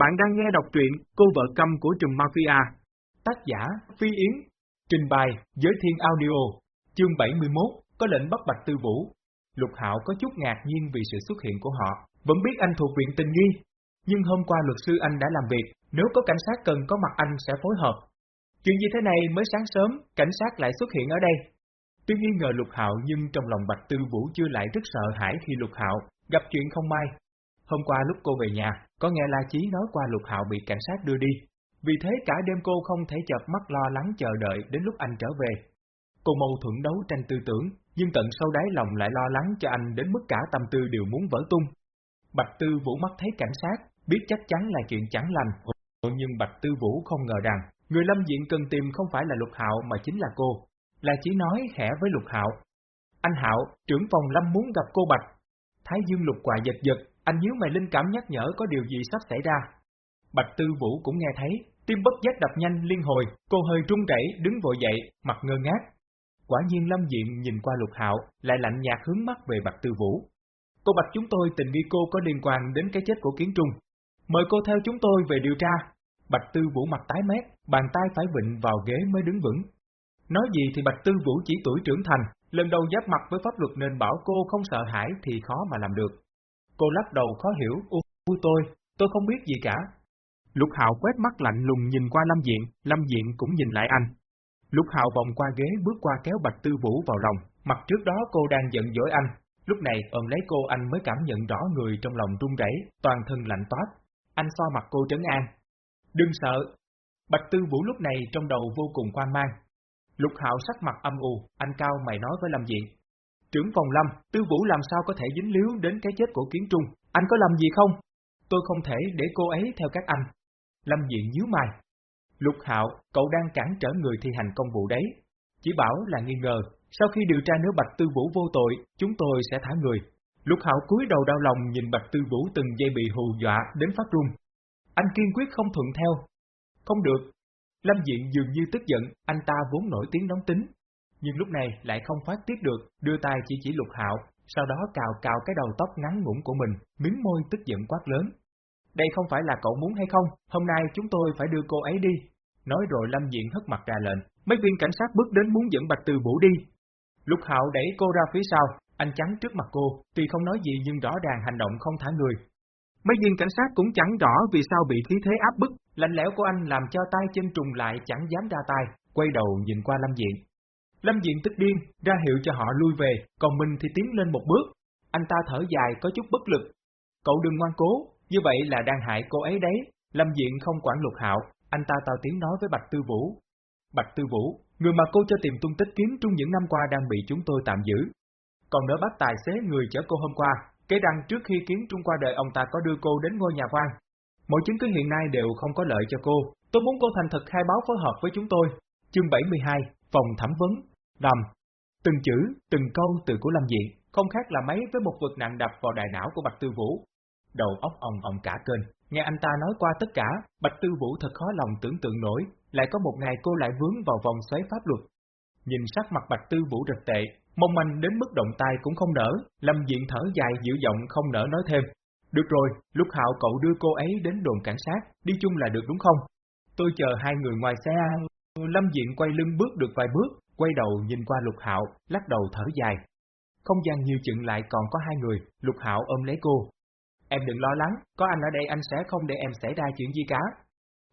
Bạn đang nghe đọc truyện Cô vợ câm của Trùm Mafia. Tác giả Phi Yến. Trình bày Giới Thiên Audio. Chương 71 có lệnh bắt Bạch Tư Vũ. Lục Hạo có chút ngạc nhiên vì sự xuất hiện của họ. Vẫn biết anh thuộc viện tình nghi. Nhưng hôm qua luật sư anh đã làm việc. Nếu có cảnh sát cần có mặt anh sẽ phối hợp. Chuyện gì thế này mới sáng sớm, cảnh sát lại xuất hiện ở đây. Tuy nghi ngờ Lục Hạo nhưng trong lòng Bạch Tư Vũ chưa lại rất sợ hãi khi Lục Hạo gặp chuyện không may. Hôm qua lúc cô về nhà, có nghe La Chí nói qua Lục Hạo bị cảnh sát đưa đi. Vì thế cả đêm cô không thể chợp mắt lo lắng chờ đợi đến lúc anh trở về. Cô mâu thuẫn đấu tranh tư tưởng, nhưng tận sâu đáy lòng lại lo lắng cho anh đến mức cả tâm tư đều muốn vỡ tung. Bạch Tư Vũ mắt thấy cảnh sát, biết chắc chắn là chuyện chẳng lành, nhưng Bạch Tư Vũ không ngờ rằng, người lâm diện cần tìm không phải là Lục Hạo mà chính là cô. La Chí nói khẽ với Lục Hạo. Anh Hạo, trưởng phòng Lâm muốn gặp cô Bạch. Thái Dương Lục quà giật giật, anh nhíu mày linh cảm nhắc nhở có điều gì sắp xảy ra. Bạch Tư Vũ cũng nghe thấy, tim bất giác đập nhanh liên hồi, cô hơi run rẩy đứng vội dậy, mặt ngơ ngác. Quả nhiên Lâm Diện nhìn qua Lục Hạo, lại lạnh nhạt hướng mắt về Bạch Tư Vũ. Cô Bạch chúng tôi tình nghi cô có liên quan đến cái chết của Kiến Trung. Mời cô theo chúng tôi về điều tra. Bạch Tư Vũ mặt tái mét, bàn tay phải vịnh vào ghế mới đứng vững. Nói gì thì Bạch Tư Vũ chỉ tuổi trưởng thành, lần đầu giáp mặt với pháp luật nên bảo cô không sợ hãi thì khó mà làm được. Cô lắc đầu khó hiểu, ui tôi, tôi không biết gì cả. Lục Hạo quét mắt lạnh lùng nhìn qua Lâm Diện, Lâm Diện cũng nhìn lại anh. Lục Hạo vòng qua ghế bước qua kéo Bạch Tư Vũ vào lòng, mặt trước đó cô đang giận dỗi anh. Lúc này ôm lấy cô anh mới cảm nhận rõ người trong lòng run rẩy, toàn thân lạnh toát. Anh so mặt cô trấn an. Đừng sợ. Bạch Tư Vũ lúc này trong đầu vô cùng quan mang. Lục Hạo sắc mặt âm u, anh cao mày nói với Lâm Diện. Trưởng phòng Lâm, Tư Vũ làm sao có thể dính líu đến cái chết của Kiến Trung, anh có làm gì không? Tôi không thể để cô ấy theo các anh. Lâm Diện nhíu mày. Lục Hạo, cậu đang cản trở người thi hành công vụ đấy. Chỉ bảo là nghi ngờ, sau khi điều tra nếu Bạch Tư Vũ vô tội, chúng tôi sẽ thả người. Lục Hạo cúi đầu đau lòng nhìn Bạch Tư Vũ từng giây bị hù dọa đến phát run. Anh kiên quyết không thuận theo. Không được. Lâm Diện dường như tức giận, anh ta vốn nổi tiếng nóng tính, nhưng lúc này lại không phát tiết được, đưa tay chỉ chỉ lục hạo, sau đó cào cào cái đầu tóc ngắn ngủn của mình, miếng môi tức giận quát lớn. Đây không phải là cậu muốn hay không, hôm nay chúng tôi phải đưa cô ấy đi. Nói rồi Lâm Diện hất mặt ra lệnh, mấy viên cảnh sát bước đến muốn dẫn Bạch Từ Vũ đi. Lục Hạo đẩy cô ra phía sau, anh chắn trước mặt cô, tuy không nói gì nhưng rõ ràng hành động không thả người. Mấy viên cảnh sát cũng chẳng rõ vì sao bị khí thế áp bức, lạnh lẽo của anh làm cho tay chân trùng lại chẳng dám ra tay, quay đầu nhìn qua Lâm Diện. Lâm Diện tức điên, ra hiệu cho họ lui về, còn mình thì tiến lên một bước. Anh ta thở dài có chút bất lực. Cậu đừng ngoan cố, như vậy là đang hại cô ấy đấy. Lâm Diện không quản lục hạo, anh ta tao tiếng nói với Bạch Tư Vũ. Bạch Tư Vũ, người mà cô cho tìm tung tích kiếm trong những năm qua đang bị chúng tôi tạm giữ. Còn đỡ bắt tài xế người chở cô hôm qua, kể đăng trước khi kiến trung qua đời ông ta có đưa cô đến ngôi nhà quan. Mọi chứng cứ hiện nay đều không có lợi cho cô. Tôi muốn cô thành thật khai báo phối hợp với chúng tôi. Chương 72, Phòng Thẩm vấn Đầm. Từng chữ, từng câu từ của Lâm Diện, không khác là mấy với một vật nặng đập vào đại não của Bạch Tư Vũ. Đầu óc ong ong cả kênh, nghe anh ta nói qua tất cả, Bạch Tư Vũ thật khó lòng tưởng tượng nổi, lại có một ngày cô lại vướng vào vòng xoáy pháp luật. Nhìn sắc mặt Bạch Tư Vũ rực tệ, mong manh đến mức động tay cũng không nở, Lâm Diện thở dài dịu giọng không nở nói thêm. Được rồi, lúc Hạo cậu đưa cô ấy đến đồn cảnh sát, đi chung là được đúng không? Tôi chờ hai người ngoài xe. Lâm Diện quay lưng bước được vài bước, quay đầu nhìn qua Lục Hạo, lắc đầu thở dài. Không gian nhiều chừng lại còn có hai người, Lục Hạo ôm lấy cô. Em đừng lo lắng, có anh ở đây anh sẽ không để em xảy ra chuyện gì cả.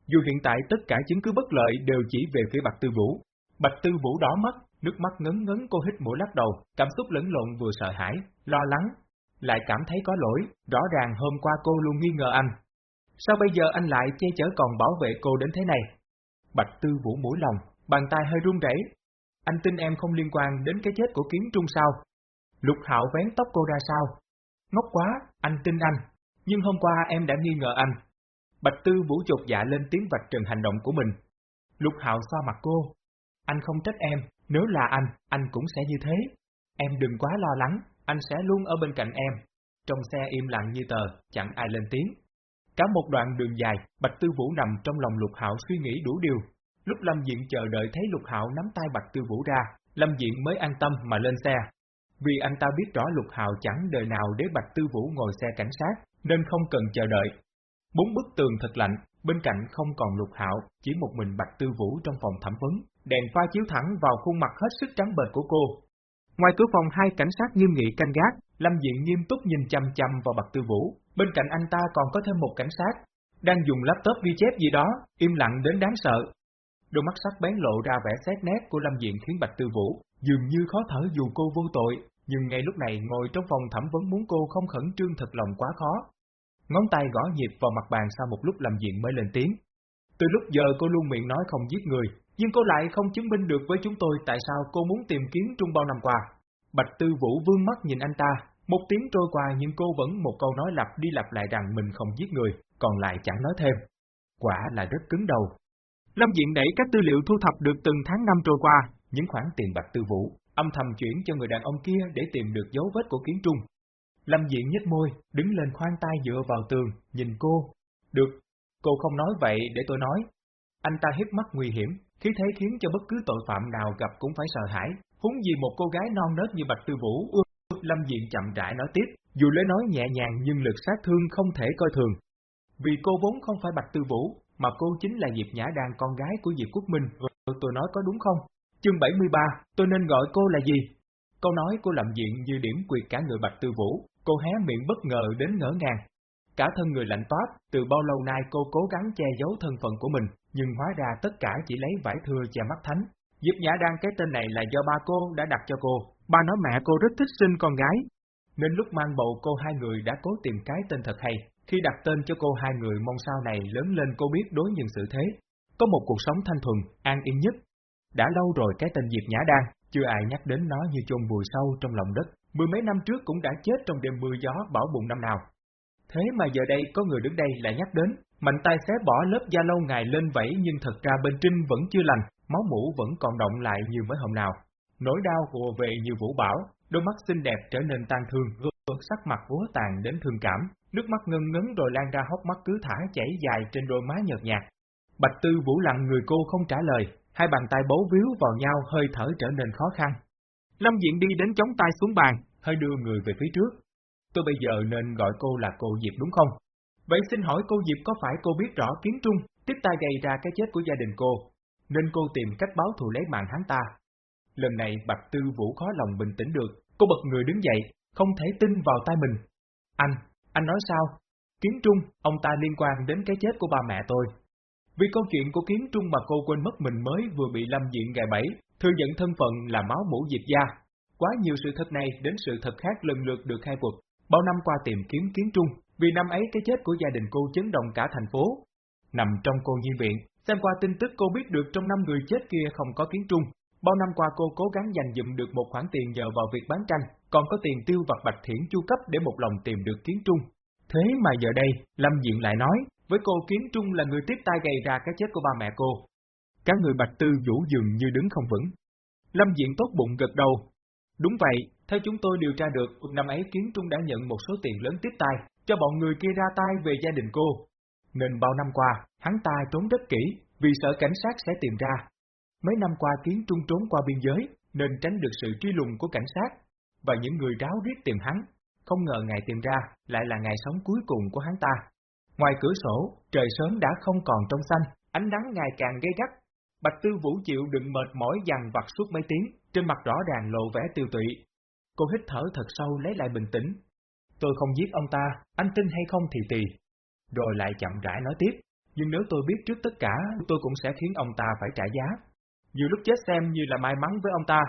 Dù hiện tại tất cả chứng cứ bất lợi đều chỉ về phía Bạch Tư Vũ. Bạch Tư Vũ đỏ mắt, nước mắt ngấn ngấn cô hít mũi lắc đầu, cảm xúc lẫn lộn vừa sợ hãi, lo lắng, lại cảm thấy có lỗi, rõ ràng hôm qua cô luôn nghi ngờ anh. Sao bây giờ anh lại che chở còn bảo vệ cô đến thế này? Bạch Tư Vũ mũi lòng, bàn tay hơi run rẩy, anh tin em không liên quan đến cái chết của Kiến Trung sao? Lục Hạo vén tóc cô ra sao? Ngốc quá, anh tin anh. Nhưng hôm qua em đã nghi ngờ anh. Bạch Tư Vũ chột dạ lên tiếng vạch trần hành động của mình. Lục Hạo xoa mặt cô. Anh không trách em, nếu là anh, anh cũng sẽ như thế. Em đừng quá lo lắng, anh sẽ luôn ở bên cạnh em. Trong xe im lặng như tờ, chẳng ai lên tiếng. Cả một đoạn đường dài, Bạch Tư Vũ nằm trong lòng Lục Hạo suy nghĩ đủ điều, Lúc Lâm Diện chờ đợi thấy Lục Hạo nắm tay Bạch Tư Vũ ra, Lâm Diện mới an tâm mà lên xe. Vì anh ta biết rõ Lục Hạo chẳng đời nào để Bạch Tư Vũ ngồi xe cảnh sát, nên không cần chờ đợi. Bốn bức tường thật lạnh, bên cạnh không còn lục hạo, chỉ một mình Bạch Tư Vũ trong phòng thẩm vấn, đèn pha chiếu thẳng vào khuôn mặt hết sức trắng bệch của cô. Ngoài cửa phòng hai cảnh sát nghiêm nghị canh gác, Lâm Diện nghiêm túc nhìn chăm chăm vào Bạch Tư Vũ, bên cạnh anh ta còn có thêm một cảnh sát, đang dùng laptop ghi chép gì đó, im lặng đến đáng sợ. Đôi mắt sắc bén lộ ra vẻ xét nét của Lâm Diện khiến Bạch Tư Vũ dường như khó thở dù cô vô tội, nhưng ngay lúc này ngồi trong phòng thẩm vấn muốn cô không khẩn trương thật lòng quá khó. Ngón tay gõ nhịp vào mặt bàn sau một lúc Lâm Diện mới lên tiếng. Từ lúc giờ cô luôn miệng nói không giết người, nhưng cô lại không chứng minh được với chúng tôi tại sao cô muốn tìm kiếm Trung bao năm qua. Bạch Tư Vũ vương mắt nhìn anh ta, một tiếng trôi qua nhưng cô vẫn một câu nói lặp đi lặp lại rằng mình không giết người, còn lại chẳng nói thêm. Quả là rất cứng đầu. Lâm Diện đẩy các tư liệu thu thập được từng tháng năm trôi qua, những khoản tiền bạc Tư Vũ, âm thầm chuyển cho người đàn ông kia để tìm được dấu vết của Kiến Trung. Lâm Diện nhếch môi, đứng lên khoan tay dựa vào tường, nhìn cô. Được, cô không nói vậy để tôi nói. Anh ta hiếp mắt nguy hiểm, khí thế khiến cho bất cứ tội phạm nào gặp cũng phải sợ hãi, húng gì một cô gái non nớt như Bạch Tư Vũ. Lâm Diện chậm rãi nói tiếp, dù lời nói nhẹ nhàng nhưng lực sát thương không thể coi thường. Vì cô vốn không phải Bạch Tư Vũ, mà cô chính là Diệp Nhã Đan con gái của Diệp Quốc Minh, tôi nói có đúng không? Chương 73, tôi nên gọi cô là gì? Câu nói cô làm Diện như điểm quyệt cả người Bạch Tư Vũ, cô hé miệng bất ngờ đến ngỡ ngàng. Cả thân người lạnh toát, từ bao lâu nay cô cố gắng che giấu thân phận của mình, nhưng hóa ra tất cả chỉ lấy vải thưa che mắt thánh. Diệp Nhã Đan cái tên này là do ba cô đã đặt cho cô, ba nói mẹ cô rất thích sinh con gái, nên lúc mang bầu cô hai người đã cố tìm cái tên thật hay. Khi đặt tên cho cô hai người mong sau này lớn lên cô biết đối nhân sự thế, có một cuộc sống thanh thuần, an yên nhất. Đã lâu rồi cái tên Diệp Nhã Đan, chưa ai nhắc đến nó như chôn vùi sâu trong lòng đất, mười mấy năm trước cũng đã chết trong đêm mưa gió bão bụng năm nào. Thế mà giờ đây có người đứng đây lại nhắc đến, mạnh tay xé bỏ lớp da lâu ngày lên vẫy nhưng thật ra bên trinh vẫn chưa lành, máu mũ vẫn còn động lại như mới hôm nào. Nỗi đau hùa về như vũ bảo, đôi mắt xinh đẹp trở nên tan thương, gương sắc mặt úa tàn đến thương cảm, nước mắt ngân ngấn rồi lan ra hốc mắt cứ thả chảy dài trên đôi má nhợt nhạt. Bạch Tư Vũ lặng người cô không trả lời, hai bàn tay bấu víu vào nhau hơi thở trở nên khó khăn. Lâm Diện đi đến chống tay xuống bàn, hơi đưa người về phía trước. Tôi bây giờ nên gọi cô là cô Diệp đúng không? Vậy xin hỏi cô Diệp có phải cô biết rõ Kiến Trung tiếp tay gây ra cái chết của gia đình cô, nên cô tìm cách báo thù lấy mạng hắn ta? Lần này Bạch Tư Vũ khó lòng bình tĩnh được, cô bật người đứng dậy, không thể tin vào tai mình. Anh, anh nói sao? Kiến Trung, ông ta liên quan đến cái chết của ba mẹ tôi. Vì câu chuyện của Kiến Trung mà cô quên mất mình mới vừa bị Lâm Diện gài bẫy, thừa nhận thân phận là máu mũ diệt gia. Quá nhiều sự thật này đến sự thật khác lần lượt được khai quật. Bao năm qua tìm kiếm Kiến Trung, vì năm ấy cái chết của gia đình cô chấn động cả thành phố. Nằm trong cô nhi viện, xem qua tin tức cô biết được trong năm người chết kia không có Kiến Trung, Bao năm qua cô cố gắng dành dụm được một khoản tiền nhờ vào việc bán tranh, còn có tiền tiêu vặt bạch thiển chu cấp để một lòng tìm được Kiến Trung. Thế mà giờ đây, Lâm Diện lại nói, với cô Kiến Trung là người tiếp tay gây ra cái chết của ba mẹ cô. Các người bạch tư vũ dường như đứng không vững. Lâm Diện tốt bụng gật đầu. Đúng vậy, theo chúng tôi điều tra được, năm ấy Kiến Trung đã nhận một số tiền lớn tiếp tay, cho bọn người kia ra tay về gia đình cô. Nên bao năm qua, hắn ta trốn rất kỹ, vì sợ cảnh sát sẽ tìm ra, Mấy năm qua Kiến Trung trốn qua biên giới, nên tránh được sự truy lùng của cảnh sát, và những người ráo riết tìm hắn. Không ngờ ngày tìm ra lại là ngày sống cuối cùng của hắn ta. Ngoài cửa sổ, trời sớm đã không còn trong xanh, ánh nắng ngày càng gây gắt. Bạch Tư Vũ chịu đựng mệt mỏi dằn vặt suốt mấy tiếng, trên mặt rõ ràng lộ vẻ tiêu tụy. Cô hít thở thật sâu lấy lại bình tĩnh. Tôi không giết ông ta, anh tin hay không thì tùy. Rồi lại chậm rãi nói tiếp, nhưng nếu tôi biết trước tất cả, tôi cũng sẽ khiến ông ta phải trả giá. Nhiều lúc chết xem như là may mắn với ông ta.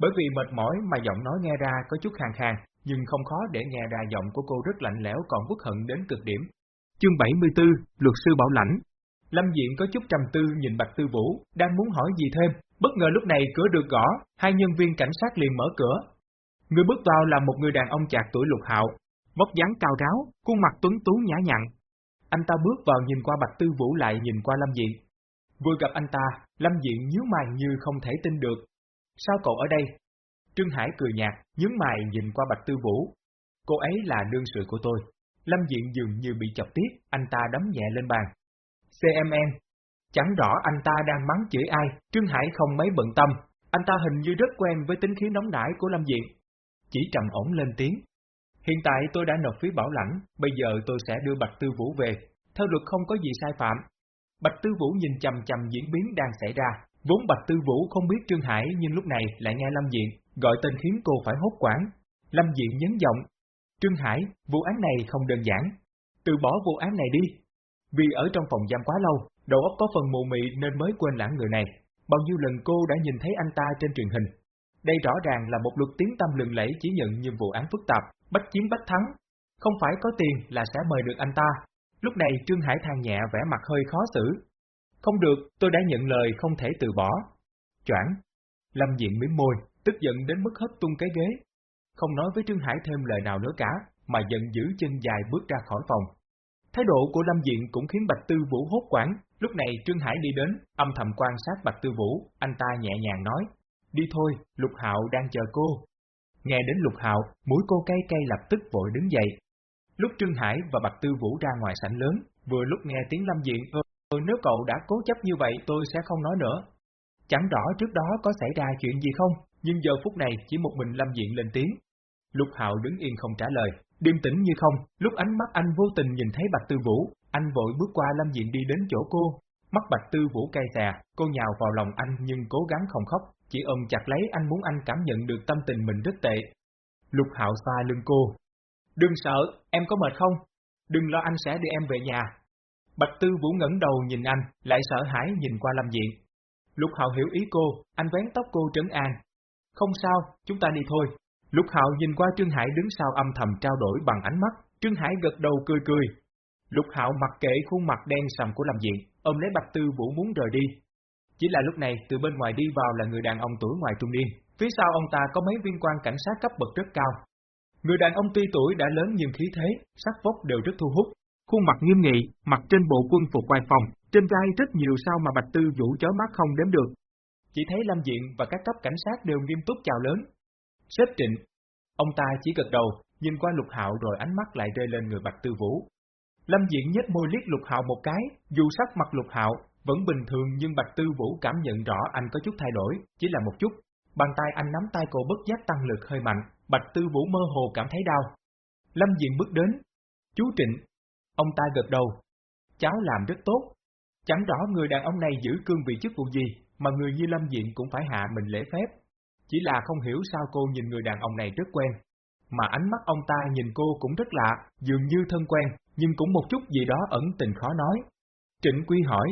Bởi vì mệt mỏi mà giọng nói nghe ra có chút khàn khàn, nhưng không khó để nghe ra giọng của cô rất lạnh lẽo còn vứt hận đến cực điểm. Chương 74, Luật sư Bảo Lãnh Lâm Diện có chút trầm tư nhìn Bạch Tư Vũ, đang muốn hỏi gì thêm, bất ngờ lúc này cửa được gõ, hai nhân viên cảnh sát liền mở cửa. Người bước vào là một người đàn ông chạc tuổi lục hạo, vóc dáng cao ráo, khuôn mặt tuấn tú nhã nhặn. Anh ta bước vào nhìn qua Bạch Tư Vũ lại nhìn qua Lâm Diện, Vừa gặp anh ta, Lâm Diện nhíu mày như không thể tin được. Sao cậu ở đây? Trương Hải cười nhạt, nhướng mày nhìn qua Bạch Tư Vũ. Cô ấy là đương sự của tôi. Lâm Diện dường như bị chọc tiết, anh ta đấm nhẹ lên bàn. CMN. Chẳng rõ anh ta đang mắng chửi ai, Trương Hải không mấy bận tâm. Anh ta hình như rất quen với tính khí nóng nảy của Lâm Diện. Chỉ trầm ổn lên tiếng. Hiện tại tôi đã nộp phí bảo lãnh, bây giờ tôi sẽ đưa Bạch Tư Vũ về. theo luật không có gì sai phạm. Bạch Tư Vũ nhìn chầm chầm diễn biến đang xảy ra, vốn Bạch Tư Vũ không biết Trương Hải nhưng lúc này lại nghe Lâm Diện gọi tên khiến cô phải hốt quảng. Lâm Diện nhấn giọng, Trương Hải, vụ án này không đơn giản, từ bỏ vụ án này đi. Vì ở trong phòng giam quá lâu, đầu óc có phần mù mị nên mới quên lãng người này. Bao nhiêu lần cô đã nhìn thấy anh ta trên truyền hình. Đây rõ ràng là một luật tiếng tâm lừng lẫy chỉ nhận nhiệm vụ án phức tạp, bách chiến bách thắng. Không phải có tiền là sẽ mời được anh ta. Lúc này Trương Hải than nhẹ vẻ mặt hơi khó xử. Không được, tôi đã nhận lời không thể từ bỏ. Choảng. Lâm Diện miếm môi, tức giận đến mức hất tung cái ghế. Không nói với Trương Hải thêm lời nào nữa cả, mà giận dữ chân dài bước ra khỏi phòng. Thái độ của Lâm Diện cũng khiến Bạch Tư Vũ hốt quảng, lúc này Trương Hải đi đến, âm thầm quan sát Bạch Tư Vũ, anh ta nhẹ nhàng nói, đi thôi, Lục Hạo đang chờ cô. Nghe đến Lục Hạo, mũi cô cay cay lập tức vội đứng dậy. Lúc Trương Hải và Bạch Tư Vũ ra ngoài sảnh lớn, vừa lúc nghe tiếng Lâm Diện, ừ, nếu cậu đã cố chấp như vậy tôi sẽ không nói nữa. Chẳng rõ trước đó có xảy ra chuyện gì không, nhưng giờ phút này chỉ một mình Lâm Diện lên tiếng. Lục Hạo đứng yên không trả lời, điềm tĩnh như không, lúc ánh mắt anh vô tình nhìn thấy Bạch Tư Vũ, anh vội bước qua Lâm Diện đi đến chỗ cô. Mắt Bạch Tư Vũ cay xè, cô nhào vào lòng anh nhưng cố gắng không khóc, chỉ ôm chặt lấy anh muốn anh cảm nhận được tâm tình mình rất tệ. Lục Hạo xoa lưng cô. Đừng sợ, em có mệt không? Đừng lo anh sẽ đưa em về nhà. Bạch Tư Vũ ngẩng đầu nhìn anh, lại sợ hãi nhìn qua Lâm Diện. Lục Hạo hiểu ý cô, anh vén tóc cô trấn an. Không sao, chúng ta đi thôi. Lục Hạo nhìn qua Trương Hải đứng sau âm thầm trao đổi bằng ánh mắt, Trương Hải gật đầu cười cười. Lục Hạo mặc kệ khuôn mặt đen sầm của Lâm Diện, ôm lấy Bạch Tư Vũ muốn rời đi. Chỉ là lúc này từ bên ngoài đi vào là người đàn ông tuổi ngoài trung niên, phía sau ông ta có mấy viên quan cảnh sát cấp bậc rất cao. Người đàn ông tuy tuổi đã lớn nhưng khí thế, sắc vóc đều rất thu hút, khuôn mặt nghiêm nghị, mặc trên bộ quân phục ngoài phòng, trên vai rất nhiều sao mà Bạch Tư Vũ chó mắt không đếm được. Chỉ thấy Lâm Diện và các cấp cảnh sát đều nghiêm túc chào lớn, Sếp trịnh. Ông ta chỉ gật đầu, nhìn qua lục hạo rồi ánh mắt lại rơi lên người Bạch Tư Vũ. Lâm diện nhếch môi liếc lục hạo một cái, dù sắc mặt lục hạo vẫn bình thường nhưng Bạch Tư Vũ cảm nhận rõ anh có chút thay đổi, chỉ là một chút. Bàn tay anh nắm tay cô bất giác tăng lực hơi mạnh, Bạch Tư Vũ mơ hồ cảm thấy đau. Lâm Diện bước đến. Chú Trịnh. Ông ta gật đầu. Cháu làm rất tốt. Chẳng rõ người đàn ông này giữ cương vị chức vụ gì, mà người như Lâm Diện cũng phải hạ mình lễ phép. Chỉ là không hiểu sao cô nhìn người đàn ông này rất quen. Mà ánh mắt ông ta nhìn cô cũng rất lạ, dường như thân quen, nhưng cũng một chút gì đó ẩn tình khó nói. Trịnh Quy hỏi,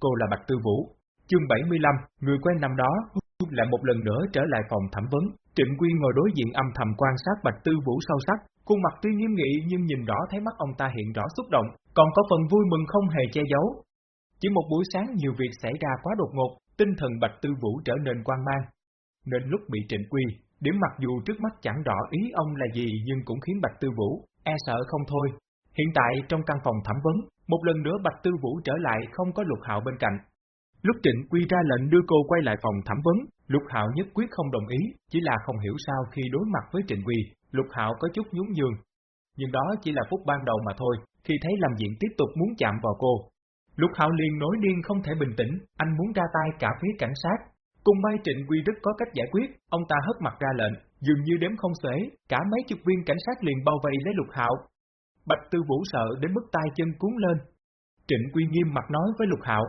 cô là Bạch Tư Vũ, chương 75, người quen năm đó, lại một lần nữa trở lại phòng thẩm vấn. Trịnh Quy ngồi đối diện âm thầm quan sát Bạch Tư Vũ sâu sắc, khuôn mặt tuy nghiêm nghị nhưng nhìn rõ thấy mắt ông ta hiện rõ xúc động, còn có phần vui mừng không hề che giấu. Chỉ một buổi sáng nhiều việc xảy ra quá đột ngột, tinh thần Bạch Tư Vũ trở nên quan mang, nên lúc bị trịnh quy, điểm mặc dù trước mắt chẳng rõ ý ông là gì nhưng cũng khiến Bạch Tư Vũ e sợ không thôi. Hiện tại trong căn phòng thẩm vấn, một lần nữa Bạch Tư Vũ trở lại không có Lục Hạo bên cạnh. Lúc Trịnh Quy ra lệnh đưa cô quay lại phòng thẩm vấn, Lục Hạo nhất quyết không đồng ý, chỉ là không hiểu sao khi đối mặt với Trịnh Quy, Lục Hạo có chút nhún nhường. Nhưng đó chỉ là phút ban đầu mà thôi, khi thấy làm diện tiếp tục muốn chạm vào cô. Lục Hạo liền nổi điên không thể bình tĩnh, anh muốn ra tay cả phía cảnh sát, Cùng bay trịnh quy rất có cách giải quyết, ông ta hất mặt ra lệnh, dường như đếm không xuể, cả mấy chục viên cảnh sát liền bao vây lấy lục hạo. Bạch Tư Vũ sợ đến mức tay chân cuốn lên. Trịnh Quy nghiêm mặt nói với Lục Hạo,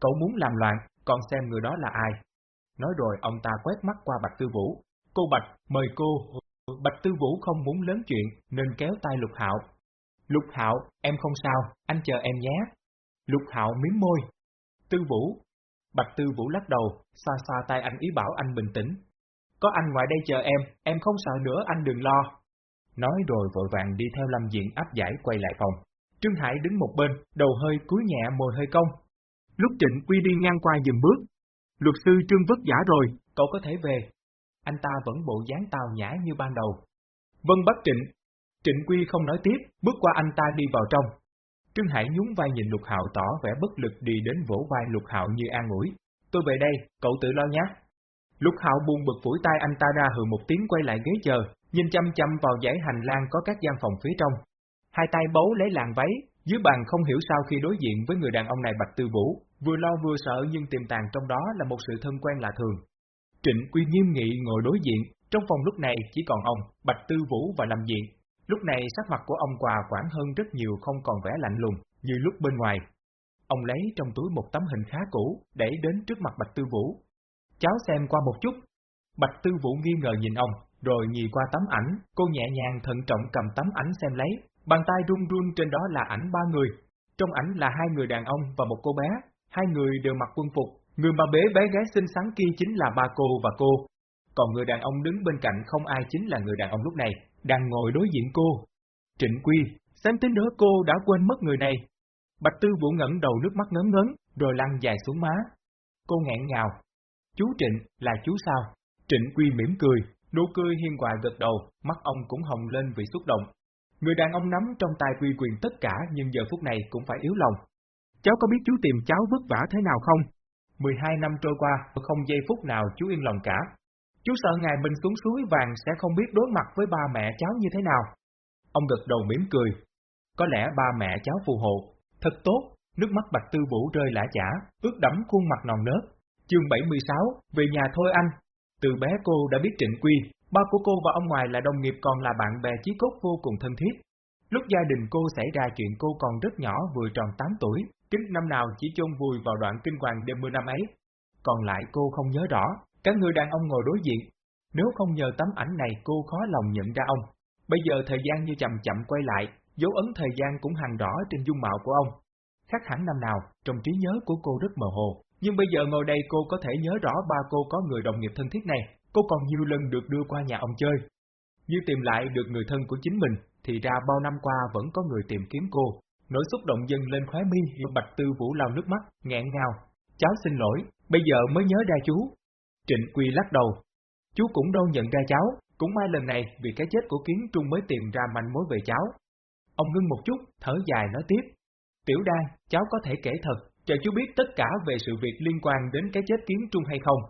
cậu muốn làm loạn, còn xem người đó là ai. Nói rồi ông ta quét mắt qua Bạch Tư Vũ. Cô Bạch, mời cô. Bạch Tư Vũ không muốn lớn chuyện, nên kéo tay Lục Hạo. Lục Hạo, em không sao, anh chờ em nhé. Lục Hạo miếm môi. Tư Vũ, Bạch Tư Vũ lắc đầu, xoa xoa tay anh ý bảo anh bình tĩnh. Có anh ngoài đây chờ em, em không sợ nữa anh đừng lo. Nói rồi vội vàng đi theo Lâm Diện áp giải quay lại phòng. Trương Hải đứng một bên, đầu hơi cúi nhẹ môi hơi cong. Lúc Trịnh Quy đi ngang qua dừng bước. Luật sư Trương vất giả rồi, cậu có thể về. Anh ta vẫn bộ dáng tào nhã như ban đầu. Vân bắt Trịnh. Trịnh Quy không nói tiếp, bước qua anh ta đi vào trong, Trương Hải nhún vai nhìn Lục Hạo tỏ vẻ bất lực đi đến vỗ vai Lục Hạo như an ủi. Tôi về đây, cậu tự lo nhé. Lục Hạo buông bực phủi tay anh ta ra hừ một tiếng quay lại ghế chờ, nhìn chăm chăm vào dãy hành lang có các gian phòng phía trong. Hai tay bấu lấy làn váy, dưới bàn không hiểu sao khi đối diện với người đàn ông này Bạch Tư Vũ, vừa lo vừa sợ nhưng tiềm tàng trong đó là một sự thân quen lạ thường. Trịnh Quy nghiêm nghị ngồi đối diện, trong phòng lúc này chỉ còn ông, Bạch Tư Vũ và Lâm Diện, Lúc này sắc mặt của ông quà khoảng hơn rất nhiều không còn vẻ lạnh lùng, như lúc bên ngoài. Ông lấy trong túi một tấm hình khá cũ, để đến trước mặt Bạch Tư Vũ. Cháu xem qua một chút. Bạch Tư Vũ nghi ngờ nhìn ông, rồi nhìn qua tấm ảnh, cô nhẹ nhàng thận trọng cầm tấm ảnh xem lấy, bàn tay run run trên đó là ảnh ba người. Trong ảnh là hai người đàn ông và một cô bé, hai người đều mặc quân phục, người mà bế bé gái xinh xắn kia chính là ba cô và cô. Còn người đàn ông đứng bên cạnh không ai chính là người đàn ông lúc này, đang ngồi đối diện cô. Trịnh Quy, xem tính đứa cô đã quên mất người này. Bạch Tư Vũ ngẩng đầu nước mắt ngấn ngấn, rồi lăn dài xuống má. Cô ngẹn ngào. Chú Trịnh, là chú sao? Trịnh Quy mỉm cười, nụ cười hiền hòa gật đầu, mắt ông cũng hồng lên vì xúc động. Người đàn ông nắm trong tay quy quyền tất cả nhưng giờ phút này cũng phải yếu lòng. Cháu có biết chú tìm cháu vất vả thế nào không? 12 năm trôi qua, không giây phút nào chú yên lòng cả. Chú sợ ngày mình xuống suối vàng sẽ không biết đối mặt với ba mẹ cháu như thế nào. Ông gật đầu mỉm cười. Có lẽ ba mẹ cháu phù hộ. Thật tốt, nước mắt Bạch Tư Vũ rơi lã chả, ướt đẫm khuôn mặt non nớt. Chương 76, về nhà thôi anh. Từ bé cô đã biết Trịnh Quy, ba của cô và ông ngoài là đồng nghiệp còn là bạn bè chí cốt vô cùng thân thiết. Lúc gia đình cô xảy ra chuyện cô còn rất nhỏ vừa tròn 8 tuổi, kính năm nào chỉ chôn vùi vào đoạn kinh hoàng đêm mưa năm ấy. Còn lại cô không nhớ rõ, các người đàn ông ngồi đối diện. Nếu không nhờ tấm ảnh này cô khó lòng nhận ra ông. Bây giờ thời gian như chậm chậm quay lại, dấu ấn thời gian cũng hàng rõ trên dung mạo của ông. Khác hẳn năm nào, trong trí nhớ của cô rất mờ hồ, nhưng bây giờ ngồi đây cô có thể nhớ rõ ba cô có người đồng nghiệp thân thiết này, cô còn nhiều lần được đưa qua nhà ông chơi. Như tìm lại được người thân của chính mình, thì ra bao năm qua vẫn có người tìm kiếm cô. Nỗi xúc động dâng lên khóe mi, Bạch Tư Vũ lau nước mắt, nghẹn ngào. Cháu xin lỗi, bây giờ mới nhớ ra chú. Trịnh Quy lắc đầu. Chú cũng đâu nhận ra cháu, cũng may lần này vì cái chết của Kiến Trung mới tìm ra manh mối về cháu. Ông ngưng một chút, thở dài nói tiếp. Tiểu Đan, cháu có thể kể thật, cho chú biết tất cả về sự việc liên quan đến cái chết Kiến Trung hay không?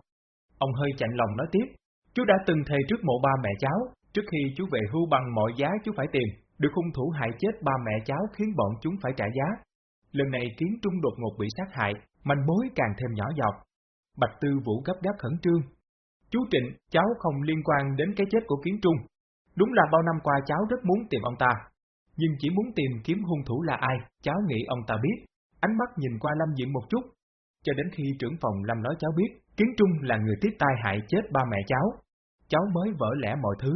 Ông hơi chạnh lòng nói tiếp. Chú đã từng thề trước mộ ba mẹ cháu, trước khi chú về hưu bằng mọi giá chú phải tìm, được hung thủ hại chết ba mẹ cháu khiến bọn chúng phải trả giá. Lần này Kiến Trung đột ngột bị sát hại, manh mối càng thêm nhỏ giọt. Bạch Tư Vũ gấp gáp khẩn trương. Chú Trịnh, cháu không liên quan đến cái chết của Kiến Trung. Đúng là bao năm qua cháu rất muốn tìm ông ta, nhưng chỉ muốn tìm kiếm hung thủ là ai, cháu nghĩ ông ta biết. Ánh mắt nhìn qua Lâm Diệm một chút, cho đến khi trưởng phòng Lâm nói cháu biết, Kiến Trung là người tiếp tai hại chết ba mẹ cháu. Cháu mới vỡ lẽ mọi thứ.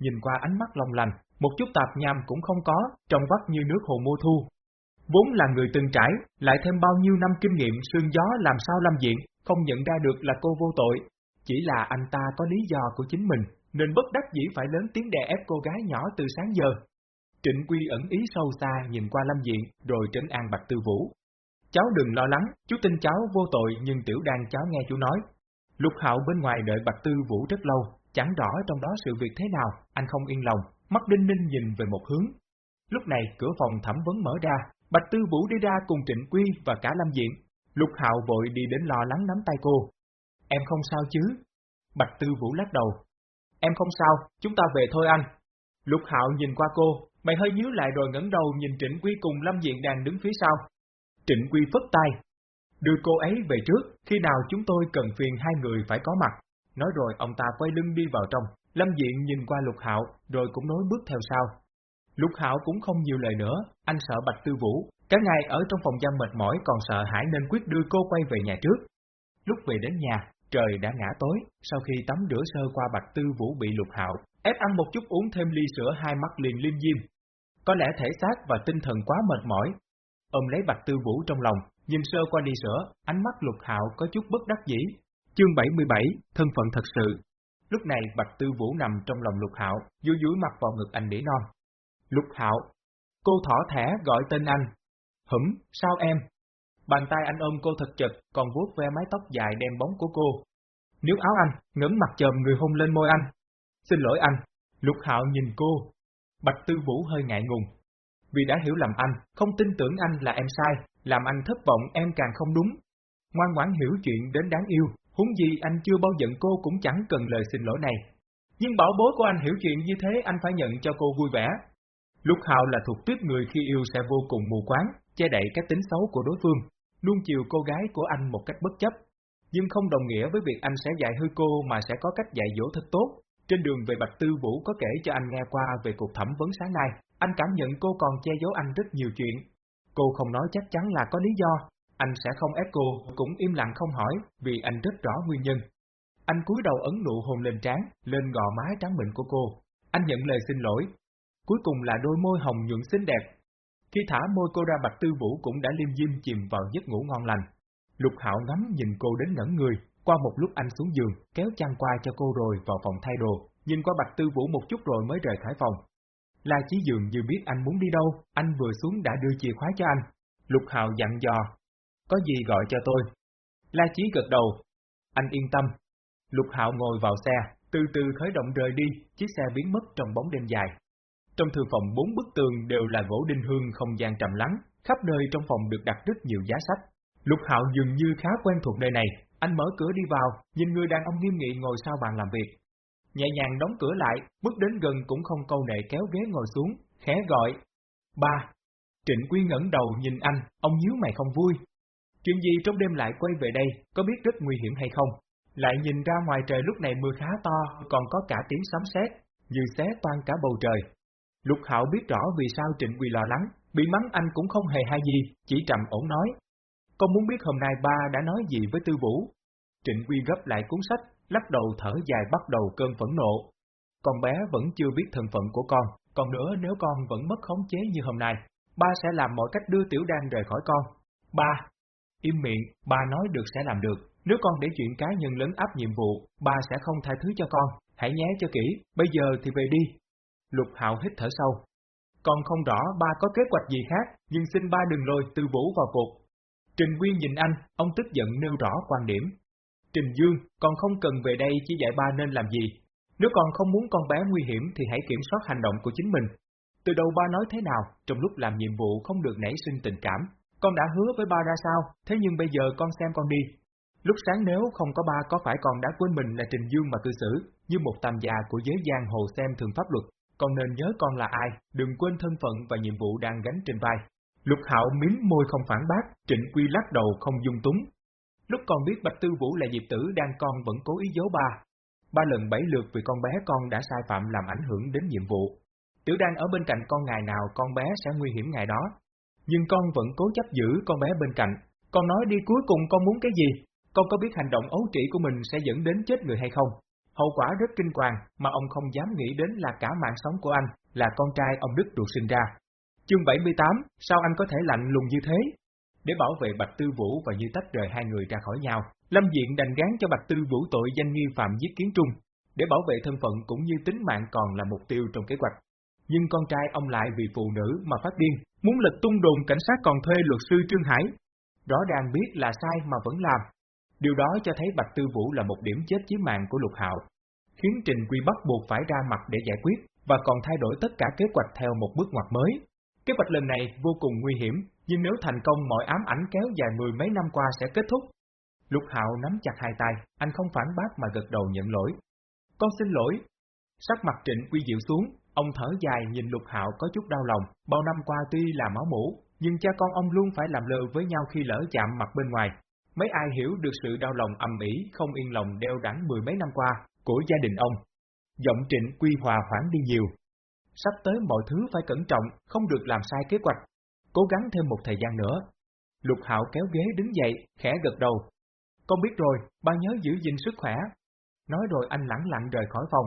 Nhìn qua ánh mắt long lành, một chút tạp nham cũng không có, trong vắt như nước hồ mô thu. Vốn là người từng trải, lại thêm bao nhiêu năm kinh nghiệm sương gió làm sao Lâm Diện, không nhận ra được là cô vô tội. Chỉ là anh ta có lý do của chính mình, nên bất đắc dĩ phải lớn tiếng đè ép cô gái nhỏ từ sáng giờ. Trịnh Quy ẩn ý sâu xa nhìn qua Lâm Diện, rồi trấn an Bạch Tư Vũ. Cháu đừng lo lắng, chú tin cháu vô tội nhưng tiểu đàn cháu nghe chú nói. Lục Hạo bên ngoài đợi Bạch Tư Vũ rất lâu, chẳng rõ trong đó sự việc thế nào, anh không yên lòng, mắt đinh ninh nhìn về một hướng. Lúc này cửa phòng thẩm vấn mở ra, Bạch Tư Vũ đi ra cùng Trịnh Quy và cả Lâm Diện. Lục Hạo vội đi đến lo lắng nắm tay cô. Em không sao chứ? Bạch Tư Vũ lắc đầu. Em không sao, chúng ta về thôi anh. Lục Hạo nhìn qua cô, mày hơi nhíu lại rồi ngẩng đầu nhìn Trịnh Quy cùng Lâm Diện đang đứng phía sau. Trịnh Quy phất tay. Đưa cô ấy về trước, khi nào chúng tôi cần phiền hai người phải có mặt. Nói rồi ông ta quay lưng đi vào trong, Lâm Diện nhìn qua Lục Hạo, rồi cũng nối bước theo sau. Lục Hạo cũng không nhiều lời nữa, anh sợ Bạch Tư Vũ, cả ngày ở trong phòng giam mệt mỏi còn sợ hãi nên quyết đưa cô quay về nhà trước. Lúc về đến nhà, trời đã ngã tối, sau khi tắm rửa sơ qua Bạch Tư Vũ bị Lục Hạo, ép ăn một chút uống thêm ly sữa hai mắt liền liêm diêm. Có lẽ thể xác và tinh thần quá mệt mỏi, ôm lấy Bạch Tư Vũ trong lòng, nhìn sơ qua ly sữa, ánh mắt Lục Hạo có chút bất đắc dĩ. Chương 77, thân phận thật sự. Lúc này Bạch Tư Vũ nằm trong lòng Lục Hạo, dúi dúi mặt vào ngực anh để non. Lục Hạo, cô thỏ thẻ gọi tên anh. Hửm, sao em? Bàn tay anh ôm cô thật chật, còn vuốt ve mái tóc dài đen bóng của cô. Nếu áo anh, ngấm mặt chồm người hôn lên môi anh. Xin lỗi anh. Lục Hạo nhìn cô. Bạch Tư Vũ hơi ngại ngùng, vì đã hiểu lầm anh, không tin tưởng anh là em sai, làm anh thất vọng em càng không đúng. Ngoan ngoãn hiểu chuyện đến đáng yêu, huống gì anh chưa bao giận cô cũng chẳng cần lời xin lỗi này. Nhưng bảo bối của anh hiểu chuyện như thế anh phải nhận cho cô vui vẻ. Lúc Hạo là thuộc tuyết người khi yêu sẽ vô cùng mù quáng, che đậy các tính xấu của đối phương, luôn chiều cô gái của anh một cách bất chấp. Nhưng không đồng nghĩa với việc anh sẽ dạy hư cô mà sẽ có cách dạy dỗ thật tốt. Trên đường về Bạch Tư Vũ có kể cho anh nghe qua về cuộc thẩm vấn sáng nay, anh cảm nhận cô còn che giấu anh rất nhiều chuyện. Cô không nói chắc chắn là có lý do, anh sẽ không ép cô, cũng im lặng không hỏi, vì anh rất rõ nguyên nhân. Anh cúi đầu ấn nụ hôn lên trán, lên gò má trắng mịn của cô. Anh nhận lời xin lỗi. Cuối cùng là đôi môi hồng nhuận xinh đẹp. Khi thả môi cô ra Bạch Tư Vũ cũng đã liêm diêm chìm vào giấc ngủ ngon lành. Lục Hạo ngắm nhìn cô đến ngẩn người, qua một lúc anh xuống giường, kéo chăn qua cho cô rồi vào phòng thay đồ, nhìn qua Bạch Tư Vũ một chút rồi mới rời khỏi phòng. La Chí Dường như biết anh muốn đi đâu, anh vừa xuống đã đưa chìa khóa cho anh. Lục Hạo dặn dò, có gì gọi cho tôi. La Chí gật đầu, anh yên tâm. Lục Hạo ngồi vào xe, từ từ khởi động rời đi, chiếc xe biến mất trong bóng đêm dài. Trong thư phòng bốn bức tường đều là gỗ đinh hương không gian trầm lắng, khắp nơi trong phòng được đặt rất nhiều giá sách. Lục Hạo dường như khá quen thuộc nơi này, anh mở cửa đi vào, nhìn người đàn ông nghiêm nghị ngồi sau bàn làm việc. Nhẹ nhàng đóng cửa lại, bước đến gần cũng không câu nệ kéo ghế ngồi xuống, khẽ gọi. Ba. Trịnh Quy ngẩng đầu nhìn anh, ông nhíu mày không vui. Chuyện gì trong đêm lại quay về đây, có biết rất nguy hiểm hay không? Lại nhìn ra ngoài trời lúc này mưa khá to, còn có cả tiếng sấm sét, như xé toan cả bầu trời. Lục Hạo biết rõ vì sao Trịnh Quy lo lắng, bị mắng anh cũng không hề hay gì, chỉ trầm ổn nói. Con muốn biết hôm nay ba đã nói gì với Tư Vũ? Trịnh Quy gấp lại cuốn sách, lắc đầu thở dài bắt đầu cơn phẫn nộ. Con bé vẫn chưa biết thân phận của con, còn nữa nếu con vẫn mất khống chế như hôm nay, ba sẽ làm mọi cách đưa Tiểu Đan rời khỏi con. Ba, im miệng, ba nói được sẽ làm được, nếu con để chuyện cá nhân lớn áp nhiệm vụ, ba sẽ không tha thứ cho con, hãy nhé cho kỹ, bây giờ thì về đi. Lục Hạo hít thở sâu. Con không rõ ba có kế hoạch gì khác, nhưng xin ba đừng lôi Tư Vũ vào cuộc. Trình Nguyên nhìn anh, ông tức giận nêu rõ quan điểm. Trình Dương, con không cần về đây chỉ dạy ba nên làm gì. Nếu con không muốn con bé nguy hiểm thì hãy kiểm soát hành động của chính mình. Từ đầu ba nói thế nào, trong lúc làm nhiệm vụ không được nảy sinh tình cảm. Con đã hứa với ba ra sao, thế nhưng bây giờ con xem con đi. Lúc sáng nếu không có ba có phải con đã quên mình là Trình Dương mà cư xử, như một tàm già của giới giang hồ xem thường pháp luật. Con nên nhớ con là ai, đừng quên thân phận và nhiệm vụ đang gánh trên vai. Lục Hạo miếng môi không phản bác, Trịnh Quy lắc đầu không dung túng. Lúc con biết Bạch Tư Vũ là Diệp Tử đang con vẫn cố ý giấu ba. Ba lần bảy lượt vì con bé con đã sai phạm làm ảnh hưởng đến nhiệm vụ. Tiểu đang ở bên cạnh con ngày nào con bé sẽ nguy hiểm ngày đó. Nhưng con vẫn cố chấp giữ con bé bên cạnh. Con nói đi cuối cùng con muốn cái gì? Con có biết hành động ấu trĩ của mình sẽ dẫn đến chết người hay không? Hậu quả rất kinh hoàng mà ông không dám nghĩ đến là cả mạng sống của anh, là con trai ông Đức ruột sinh ra. Chương 78, sao anh có thể lạnh lùng như thế? Để bảo vệ Bạch Tư Vũ và Như tách rời hai người ra khỏi nhau, Lâm Diện đành gán cho Bạch Tư Vũ tội danh nghi phạm giết kiến trung, để bảo vệ thân phận cũng như tính mạng còn là mục tiêu trong kế hoạch. Nhưng con trai ông lại vì phụ nữ mà phát điên, muốn lật tung đồn cảnh sát còn thuê luật sư Trương Hải. Rõ ràng biết là sai mà vẫn làm. Điều đó cho thấy Bạch Tư Vũ là một điểm chết chí mạng của Lục Hạo, khiến Trình Quy bắt buộc phải ra mặt để giải quyết, và còn thay đổi tất cả kế hoạch theo một bước ngoặt mới. Kế hoạch lần này vô cùng nguy hiểm, nhưng nếu thành công mọi ám ảnh kéo dài mười mấy năm qua sẽ kết thúc. Lục Hạo nắm chặt hai tay, anh không phản bác mà gật đầu nhận lỗi. Con xin lỗi. Sắc mặt Trịnh Quy dịu xuống, ông thở dài nhìn Lục Hạo có chút đau lòng, bao năm qua tuy là máu mũ, nhưng cha con ông luôn phải làm lơ với nhau khi lỡ chạm mặt bên ngoài. Mấy ai hiểu được sự đau lòng âm ỉ, không yên lòng đeo đẳng mười mấy năm qua của gia đình ông. Giọng Trịnh Quy hòa hoãn đi nhiều, Sắp tới mọi thứ phải cẩn trọng, không được làm sai kế hoạch. Cố gắng thêm một thời gian nữa. Lục Hạo kéo ghế đứng dậy, khẽ gật đầu. Con biết rồi, ba nhớ giữ gìn sức khỏe. Nói rồi anh lẳng lặng rời khỏi phòng.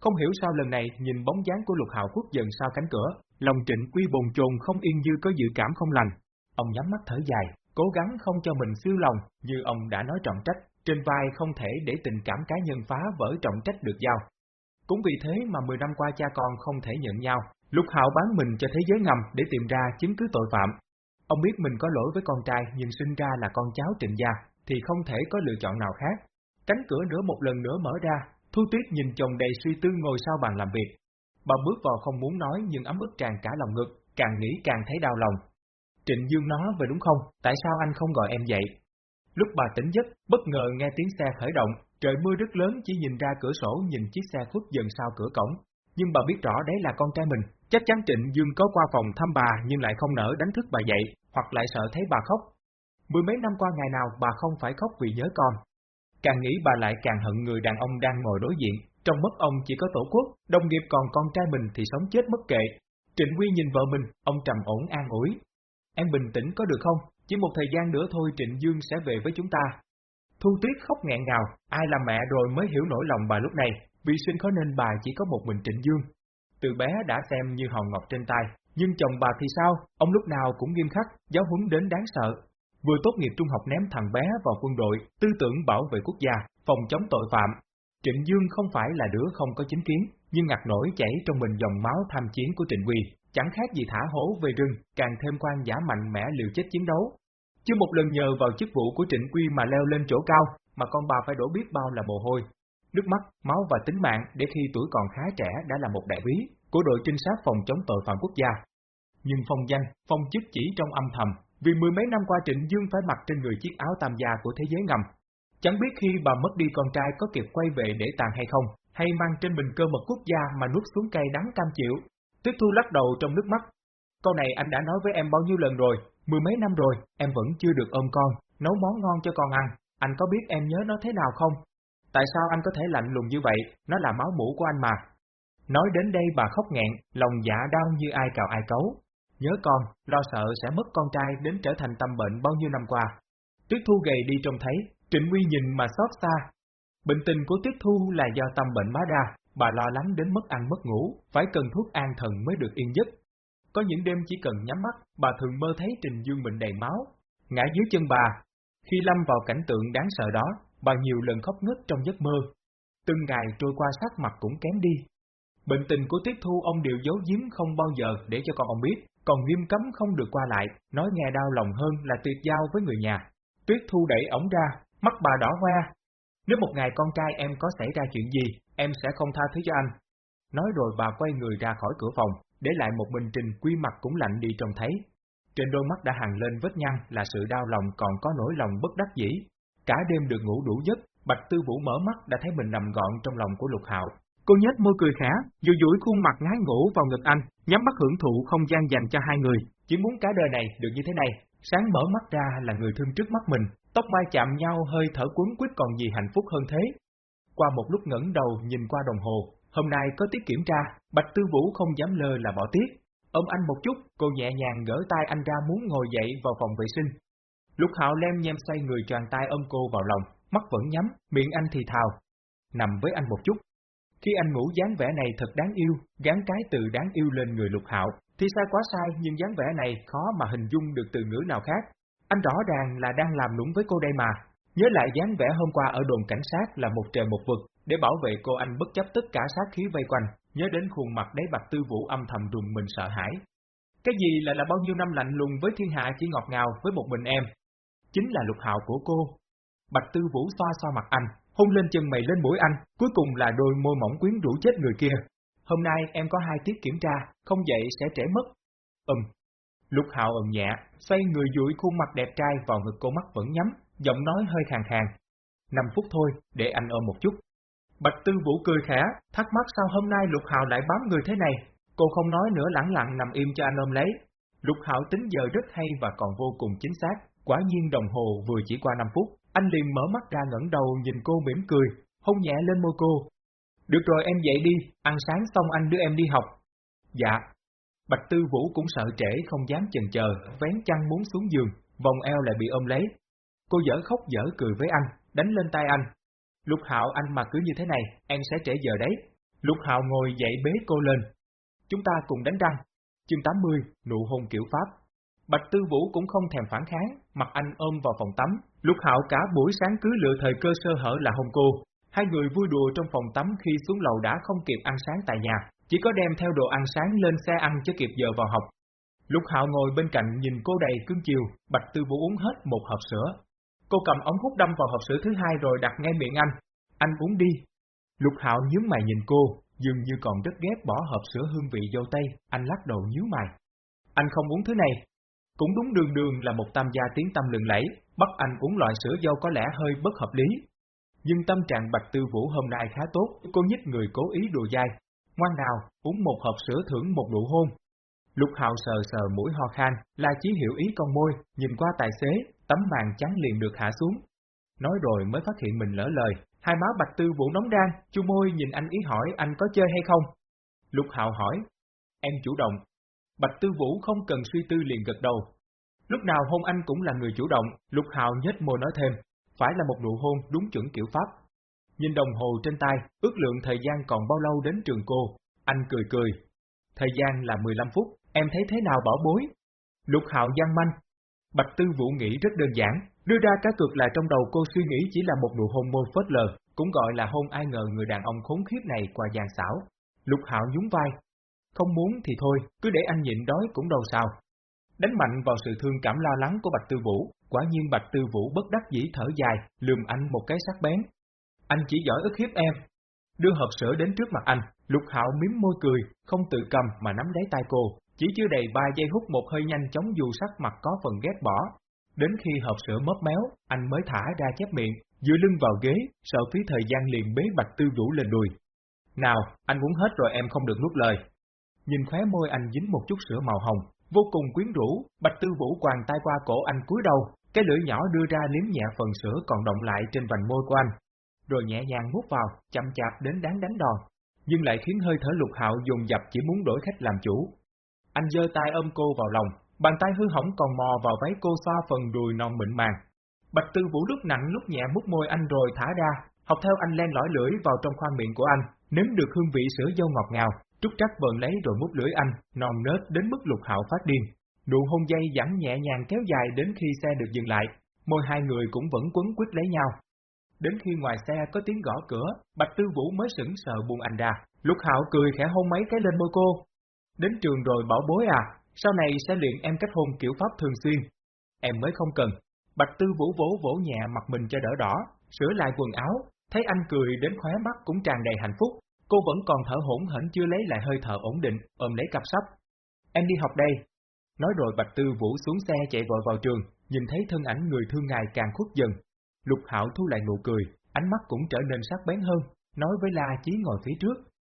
Không hiểu sao lần này nhìn bóng dáng của Lục Hạo Quốc dần sau cánh cửa, lòng trịnh quy bồn chồn không yên như có dự cảm không lành. Ông nhắm mắt thở dài, cố gắng không cho mình siêu lòng, như ông đã nói trọng trách, trên vai không thể để tình cảm cá nhân phá vỡ trọng trách được giao. Cũng vì thế mà 10 năm qua cha con không thể nhận nhau, Lục Hạo bán mình cho thế giới ngầm để tìm ra chứng cứ tội phạm. Ông biết mình có lỗi với con trai nhưng sinh ra là con cháu trịnh gia, thì không thể có lựa chọn nào khác. Cánh cửa nữa một lần nữa mở ra, Thu Tuyết nhìn chồng đầy suy tư ngồi sau bàn làm việc. Bà bước vào không muốn nói nhưng ấm ức tràn cả lòng ngực, càng nghĩ càng thấy đau lòng. Trịnh Dương nói về đúng không, tại sao anh không gọi em dậy? Lúc bà tỉnh giấc, bất ngờ nghe tiếng xe khởi động, Trời mưa rất lớn chỉ nhìn ra cửa sổ nhìn chiếc xe khuất dần sau cửa cổng, nhưng bà biết rõ đấy là con trai mình. Chắc chắn Trịnh Dương có qua phòng thăm bà nhưng lại không nỡ đánh thức bà dậy, hoặc lại sợ thấy bà khóc. Mười mấy năm qua ngày nào bà không phải khóc vì nhớ con. Càng nghĩ bà lại càng hận người đàn ông đang ngồi đối diện, trong mất ông chỉ có tổ quốc, đồng nghiệp còn con trai mình thì sống chết mất kệ. Trịnh Quy nhìn vợ mình, ông trầm ổn an ủi. em bình tĩnh có được không? Chỉ một thời gian nữa thôi Trịnh Dương sẽ về với chúng ta. Thu Tuyết khóc nghẹn ngào, ai là mẹ rồi mới hiểu nỗi lòng bà lúc này, vì sinh khó nên bà chỉ có một mình Trịnh Dương. Từ bé đã xem như hòn ngọc trên tay, nhưng chồng bà thì sao, ông lúc nào cũng nghiêm khắc, giáo huấn đến đáng sợ. Vừa tốt nghiệp trung học ném thằng bé vào quân đội, tư tưởng bảo vệ quốc gia, phòng chống tội phạm. Trịnh Dương không phải là đứa không có chính kiến, nhưng ngặt nổi chảy trong mình dòng máu tham chiến của Trịnh Quy, chẳng khác gì thả hổ về rừng, càng thêm quan giả mạnh mẽ liều chết chiến đấu. Chưa một lần nhờ vào chức vụ của Trịnh Quy mà leo lên chỗ cao, mà con bà phải đổ biết bao là mồ hôi. Nước mắt, máu và tính mạng để khi tuổi còn khá trẻ đã là một đại quý của đội trinh sát phòng chống tội phạm quốc gia. Nhưng phong danh, phong chức chỉ trong âm thầm, vì mười mấy năm qua Trịnh Dương phải mặc trên người chiếc áo tam gia của thế giới ngầm. Chẳng biết khi bà mất đi con trai có kịp quay về để tàn hay không, hay mang trên mình cơ mật quốc gia mà nuốt xuống cây đắng cam chịu. Tuyết Thu lắc đầu trong nước mắt. Câu này anh đã nói với em bao nhiêu lần rồi, mười mấy năm rồi, em vẫn chưa được ôm con, nấu món ngon cho con ăn, anh có biết em nhớ nó thế nào không? Tại sao anh có thể lạnh lùng như vậy, nó là máu mũ của anh mà. Nói đến đây bà khóc nghẹn, lòng dạ đau như ai cào ai cấu. Nhớ con, lo sợ sẽ mất con trai đến trở thành tâm bệnh bao nhiêu năm qua. Tuyết Thu gầy đi trông thấy, Trịnh Nguy nhìn mà xót xa. Bệnh tình của Tuyết Thu là do tâm bệnh má đa, bà lo lắng đến mất ăn mất ngủ, phải cần thuốc an thần mới được yên giấc. Có những đêm chỉ cần nhắm mắt, bà thường mơ thấy Trình Dương mình đầy máu. Ngã dưới chân bà, khi lâm vào cảnh tượng đáng sợ đó, bà nhiều lần khóc ngất trong giấc mơ. Từng ngày trôi qua sắc mặt cũng kém đi. Bệnh tình của Tiết Thu ông đều giấu giếm không bao giờ để cho con ông biết, còn nghiêm cấm không được qua lại, nói nghe đau lòng hơn là tuyệt giao với người nhà. Tuyết Thu đẩy ổng ra, mắt bà đỏ hoa. Nếu một ngày con trai em có xảy ra chuyện gì, em sẽ không tha thứ cho anh. Nói rồi bà quay người ra khỏi cửa phòng, để lại một mình trình quy mặt cũng lạnh đi trông thấy. Trên đôi mắt đã hằn lên vết nhăn là sự đau lòng còn có nỗi lòng bất đắc dĩ. Cả đêm được ngủ đủ giấc, Bạch Tư Vũ mở mắt đã thấy mình nằm gọn trong lòng của Lục Hạo. Cô nhếch môi cười khẽ, dù dũi khuôn mặt ngái ngủ vào ngực anh, nhắm mắt hưởng thụ không gian dành cho hai người, chỉ muốn cả đời này được như thế này. Sáng mở mắt ra là người thương trước mắt mình, tóc mai chạm nhau hơi thở cuốn quýt còn gì hạnh phúc hơn thế. Qua một lúc ngẩng đầu nhìn qua đồng hồ, hôm nay có tiết kiểm tra, Bạch Tư Vũ không dám lơ là bỏ tiết, Ôm anh một chút, cô nhẹ nhàng gỡ tay anh ra muốn ngồi dậy vào phòng vệ sinh. Lục hạo lem nhem xoay người tràn tay ôm cô vào lòng, mắt vẫn nhắm, miệng anh thì thào. Nằm với anh một chút. Khi anh ngủ dáng vẻ này thật đáng yêu, gán cái từ đáng yêu lên người lục hạo, thì sai quá sai nhưng dáng vẻ này khó mà hình dung được từ ngữ nào khác. Anh rõ ràng là đang làm nũng với cô đây mà. Nhớ lại dáng vẻ hôm qua ở đồn cảnh sát là một trời một vực, để bảo vệ cô anh bất chấp tất cả sát khí vây quanh, nhớ đến khuôn mặt đấy bạch tư vũ âm thầm rùng mình sợ hãi. Cái gì là là bao nhiêu năm lạnh lùng với thiên hạ chỉ ngọt ngào với một mình em? Chính là lục hạo của cô. Bạch tư vũ xoa xoa mặt anh, hôn lên chân mày lên mũi anh, cuối cùng là đôi môi mỏng quyến rũ chết người kia. Hôm nay em có hai tiết kiểm tra, không dậy sẽ trễ mất. Ừm. Lục hạo ầm nhẹ, xoay người duỗi khuôn mặt đẹp trai vào ngực cô mắt vẫn nhắm, giọng nói hơi khàn khàn. Năm phút thôi, để anh ôm một chút. Bạch Tư Vũ cười khẽ, thắc mắc sao hôm nay Lục Hạo lại bám người thế này. Cô không nói nữa lẳng lặng nằm im cho anh ôm lấy. Lục Hạo tính giờ rất hay và còn vô cùng chính xác. Quả nhiên đồng hồ vừa chỉ qua 5 phút, anh liền mở mắt ra ngẩng đầu nhìn cô mỉm cười, hôn nhẹ lên môi cô. Được rồi em dậy đi, ăn sáng xong anh đưa em đi học. Dạ. Bạch Tư Vũ cũng sợ trễ không dám chần chờ, vén chăn muốn xuống giường, vòng eo lại bị ôm lấy. Cô dở khóc dở cười với anh, đánh lên tay anh, Lục Hạo anh mà cứ như thế này, em sẽ trễ giờ đấy. Lục Hạo ngồi dậy bế cô lên. Chúng ta cùng đánh răng. Chương 80, nụ hôn kiểu Pháp. Bạch Tư Vũ cũng không thèm phản kháng, mặt anh ôm vào phòng tắm. Lục Hạo cả buổi sáng cứ lựa thời cơ sơ hở là hôn cô. Hai người vui đùa trong phòng tắm khi xuống lầu đã không kịp ăn sáng tại nhà, chỉ có đem theo đồ ăn sáng lên xe ăn cho kịp giờ vào học. Lục Hạo ngồi bên cạnh nhìn cô đầy cưng chiều, Bạch Tư Vũ uống hết một hộp sữa, Cô cầm ống hút đâm vào hộp sữa thứ hai rồi đặt ngay miệng anh. Anh uống đi. Lục Hạo nhướng mày nhìn cô, dường như còn rất ghét bỏ hộp sữa hương vị dâu tây, anh lắc đầu nhíu mày. Anh không uống thứ này. Cũng đúng đường đường là một tam gia tiếng tâm lừng lẫy, bắt anh uống loại sữa dâu có lẽ hơi bất hợp lý. Nhưng tâm trạng Bạch Tư Vũ hôm nay khá tốt, cô nhích người cố ý đùa dai. Ngoan nào, uống một hộp sữa thưởng một nụ hôn. Lục Hạo sờ sờ mũi ho khan, là chỉ hiểu ý con môi, nhìn qua tài xế, tấm màn trắng liền được hạ xuống. Nói rồi mới phát hiện mình lỡ lời, hai má bạch tư vũ nóng rang, chu môi nhìn anh ý hỏi anh có chơi hay không. Lục Hạo hỏi, em chủ động. Bạch Tư Vũ không cần suy tư liền gật đầu. Lúc nào hôn anh cũng là người chủ động, Lục Hạo nhếch môi nói thêm, phải là một nụ hôn đúng chuẩn kiểu Pháp. Nhìn đồng hồ trên tay, ước lượng thời gian còn bao lâu đến trường cô, anh cười cười. Thời gian là 15 phút, em thấy thế nào bỏ bối? Lục Hạo gian manh. Bạch Tư Vũ nghĩ rất đơn giản, đưa ra cá cược là trong đầu cô suy nghĩ chỉ là một nụ hôn môi phớt lờ, cũng gọi là hôn ai ngờ người đàn ông khốn khiếp này qua giàn xảo. Lục Hạo nhún vai. Không muốn thì thôi, cứ để anh nhịn đói cũng đâu sao. Đánh mạnh vào sự thương cảm lo lắng của Bạch Tư Vũ, quả nhiên Bạch Tư Vũ bất đắc dĩ thở dài, lườm anh một cái sắc bén. Anh chỉ giỏi ức hiếp em. Đưa hộp sữa đến trước mặt anh, Lục Hạo miếm môi cười, không tự cầm mà nắm lấy tay cô, chỉ chưa đầy ba giây hút một hơi nhanh chóng dù sắc mặt có phần ghét bỏ. Đến khi hộp sữa mớp méo, anh mới thả ra chép miệng, dựa lưng vào ghế, sợ phí thời gian liền bế Bạch Tư Vũ lên đùi. Nào, anh muốn hết rồi em không được nuốt lời. Nhìn khóe môi anh dính một chút sữa màu hồng, vô cùng quyến rũ, Bạch Tư Vũ quàng tay qua cổ anh cúi đầu, cái lưỡi nhỏ đưa ra liếm nhẹ phần sữa còn động lại trên vành môi của anh, rồi nhẹ nhàng mút vào, chậm chạp đến đáng đánh đòn, nhưng lại khiến hơi thở lục hạo dùng dập chỉ muốn đổi khách làm chủ. Anh giơ tay ôm cô vào lòng, bàn tay hư hỏng còn mò vào váy cô xoa phần đùi non mịn màng. Bạch Tư Vũ lúc nặng lúc nhẹ mút môi anh rồi thả ra, học theo anh len lỏi lưỡi vào trong khoang miệng của anh, nếm được hương vị sữa dâu ngọt ngào, trúc trắc vợn lấy rồi mút lưỡi anh, non nớt đến mức lục hạo phát điên. Nụ hôn dây dẫn nhẹ nhàng kéo dài đến khi xe được dừng lại, môi hai người cũng vẫn quấn quýt lấy nhau. Đến khi ngoài xe có tiếng gõ cửa, Bạch Tư Vũ mới sững sờ buông anh ra. Lục Hạo cười khẽ hôn mấy cái lên môi cô. Đến trường rồi bảo bối à, sau này sẽ luyện em cách hôn kiểu pháp thường xuyên. Em mới không cần. Bạch Tư Vũ vỗ vỗ nhẹ mặt mình cho đỡ đỏ, sửa lại quần áo, thấy anh cười đến khóe mắt cũng tràn đầy hạnh phúc. Cô vẫn còn thở hỗn hển chưa lấy lại hơi thở ổn định, ôm lấy cặp sách. Em đi học đây. Nói rồi Bạch Tư Vũ xuống xe chạy vội vào trường, nhìn thấy thân ảnh người thương ngài càng khuất dần. Lục Hạo thu lại nụ cười, ánh mắt cũng trở nên sắc bén hơn, nói với La Chí ngồi phía trước,